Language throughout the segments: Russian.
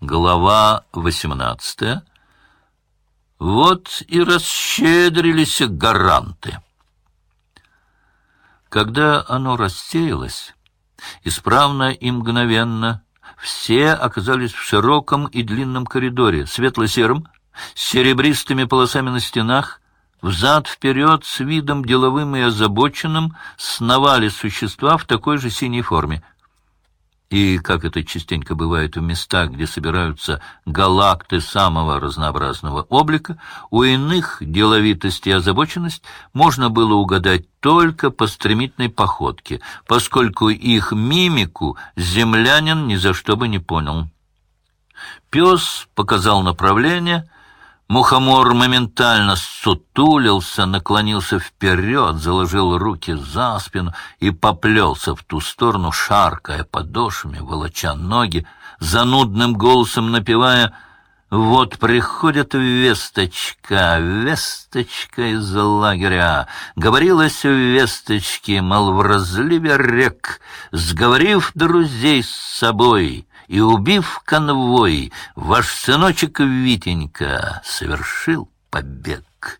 Глава восемнадцатая. Вот и расщедрились гаранты. Когда оно рассеялось, исправно и мгновенно, все оказались в широком и длинном коридоре, светло-сером, с серебристыми полосами на стенах, взад-вперед с видом деловым и озабоченным сновали существа в такой же синей форме — и, как это частенько бывает в местах, где собираются галакты самого разнообразного облика, у иных деловитость и озабоченность можно было угадать только по стремительной походке, поскольку их мимику землянин ни за что бы не понял. Пес показал направление — Мухомор моментально сутулился, наклонился вперед, заложил руки за спину и поплелся в ту сторону, шаркая подошвами, волоча ноги, занудным голосом напевая «Вот приходит весточка, весточка из лагеря». Говорилось в весточке, мол, в разливе рек, сговорив друзей с собой — и, убив конвой, ваш сыночек Витенька совершил побег.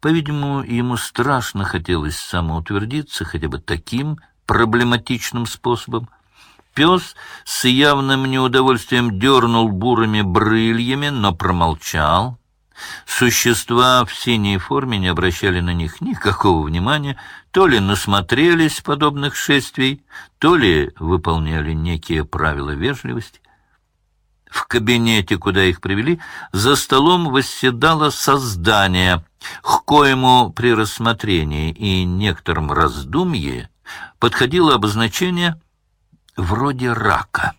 По-видимому, ему страшно хотелось самоутвердиться хотя бы таким проблематичным способом. Пес с явным неудовольствием дернул бурыми брыльями, но промолчал, Существа в синей форме не обращали на них никакого внимания, то ли насмотрелись подобных шествий, то ли выполняли некие правила вежливости. В кабинете, куда их привели, за столом восседало создание, к коему при рассмотрении и некотором раздумье подходило обозначение «вроде рака».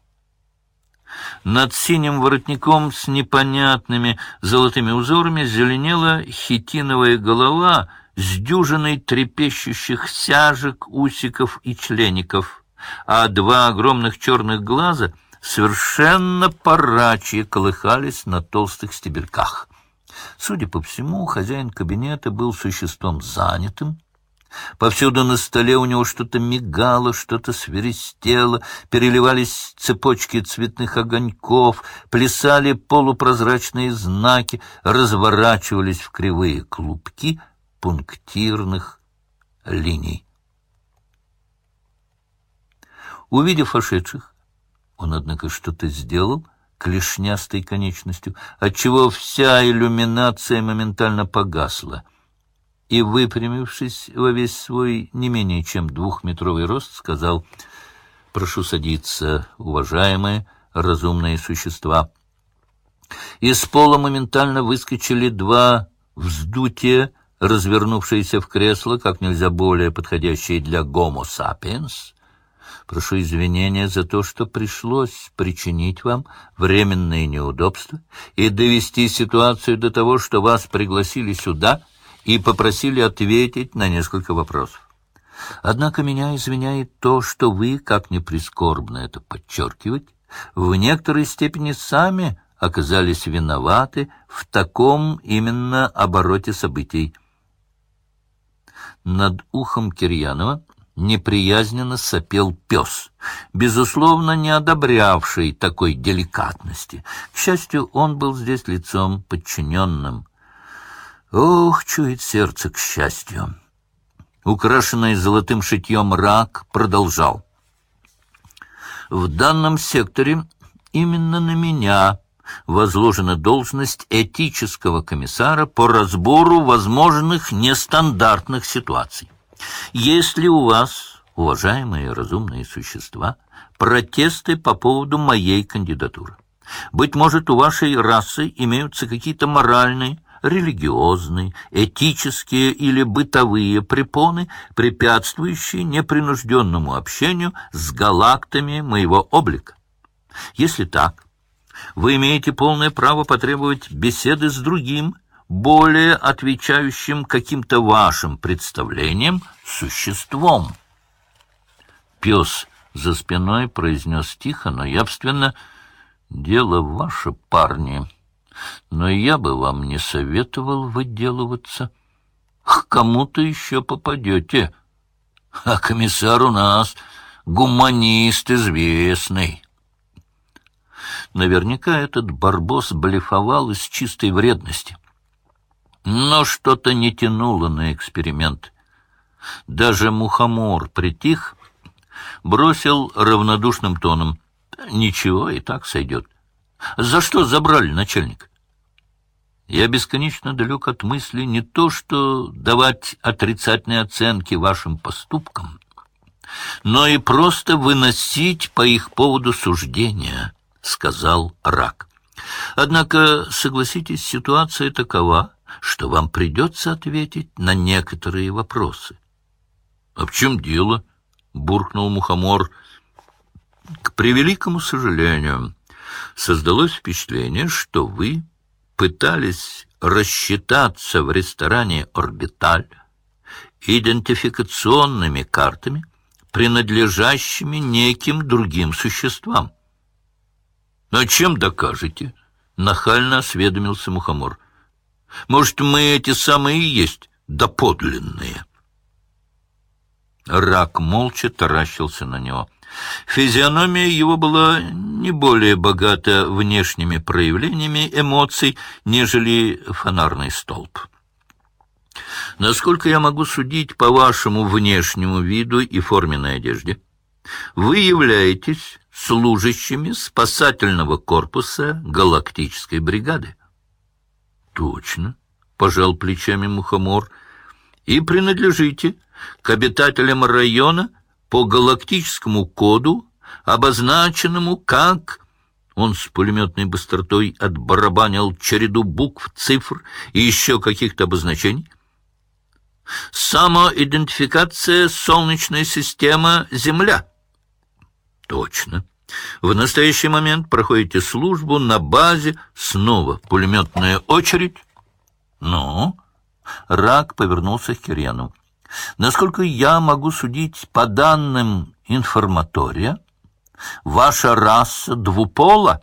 Над синим воротником с непонятными золотыми узорами зеленела хитиновая голова с дюжиной трепещущих сяжек, усиков и члеников, а два огромных черных глаза совершенно парачьи колыхались на толстых стебельках. Судя по всему, хозяин кабинета был существом занятым, Повсюду на столе у него что-то мигало, что-то свиристело, переливались цепочки цветных огоньков, плясали полупрозрачные знаки, разворачивались в кривые клубки пунктирных линий. Увидев вошедших, он, однако, что-то сделал клешнястой конечностью, отчего вся иллюминация моментально погасла — и, выпрямившись во весь свой не менее чем двухметровый рост, сказал «Прошу садиться, уважаемые разумные существа». Из пола моментально выскочили два вздутия, развернувшиеся в кресло, как нельзя более подходящие для гомо сапиенс. Прошу извинения за то, что пришлось причинить вам временные неудобства и довести ситуацию до того, что вас пригласили сюда — и попросили ответить на несколько вопросов. Однако меня извиняет то, что вы, как ни прискорбно это подчеркивать, в некоторой степени сами оказались виноваты в таком именно обороте событий. Над ухом Кирьянова неприязненно сопел пес, безусловно, не одобрявший такой деликатности. К счастью, он был здесь лицом подчиненным — Ох, чует сердце к счастью. Украшенный золотым шитьем рак продолжал. В данном секторе именно на меня возложена должность этического комиссара по разбору возможных нестандартных ситуаций. Если у вас, уважаемые разумные существа, протесты по поводу моей кандидатуры, быть может, у вашей расы имеются какие-то моральные, религиозные, этические или бытовые препоны, препятствующие непринужденному общению с галактами моего облика. Если так, вы имеете полное право потребовать беседы с другим, более отвечающим каким-то вашим представлениям существом. Пес за спиной произнес тихо, но явственно «Дело ваше, парни» но я бы вам не советовал выделываться. К кому-то еще попадете. А комиссар у нас гуманист известный. Наверняка этот барбос блефовал из чистой вредности. Но что-то не тянуло на эксперимент. Даже мухомор притих, бросил равнодушным тоном. «Ничего, и так сойдет. За что забрали, начальник?» Я бесконечно далек от мысли не то, что давать отрицательные оценки вашим поступкам, но и просто выносить по их поводу суждения, — сказал Рак. Однако, согласитесь, ситуация такова, что вам придется ответить на некоторые вопросы. — А в чем дело? — буркнул Мухомор. — К превеликому сожалению, создалось впечатление, что вы пытались рассчитаться в ресторане «Орбиталь» идентификационными картами, принадлежащими неким другим существам. «А чем докажете?» — нахально осведомился Мухомор. «Может, мы эти самые и есть доподлинные?» Рак молча таращился на него. Физиономия его была не более богата внешними проявлениями эмоций, нежели фонарный столб. Насколько я могу судить по вашему внешнему виду и форменной одежде, вы являетесь служащими спасательного корпуса галактической бригады. Точно, пожал плечами Мухомор, и принадлежите к обитателям района, по галактическому коду, обозначенному как... Он с пулеметной быстротой отбарабанил череду букв, цифр и еще каких-то обозначений. Самоидентификация Солнечная система Земля. Точно. В настоящий момент проходите службу на базе. Снова пулеметная очередь. Ну? Рак повернулся к Кирьяну. Насколько я могу судить по данным информатория, ваша раса двупола?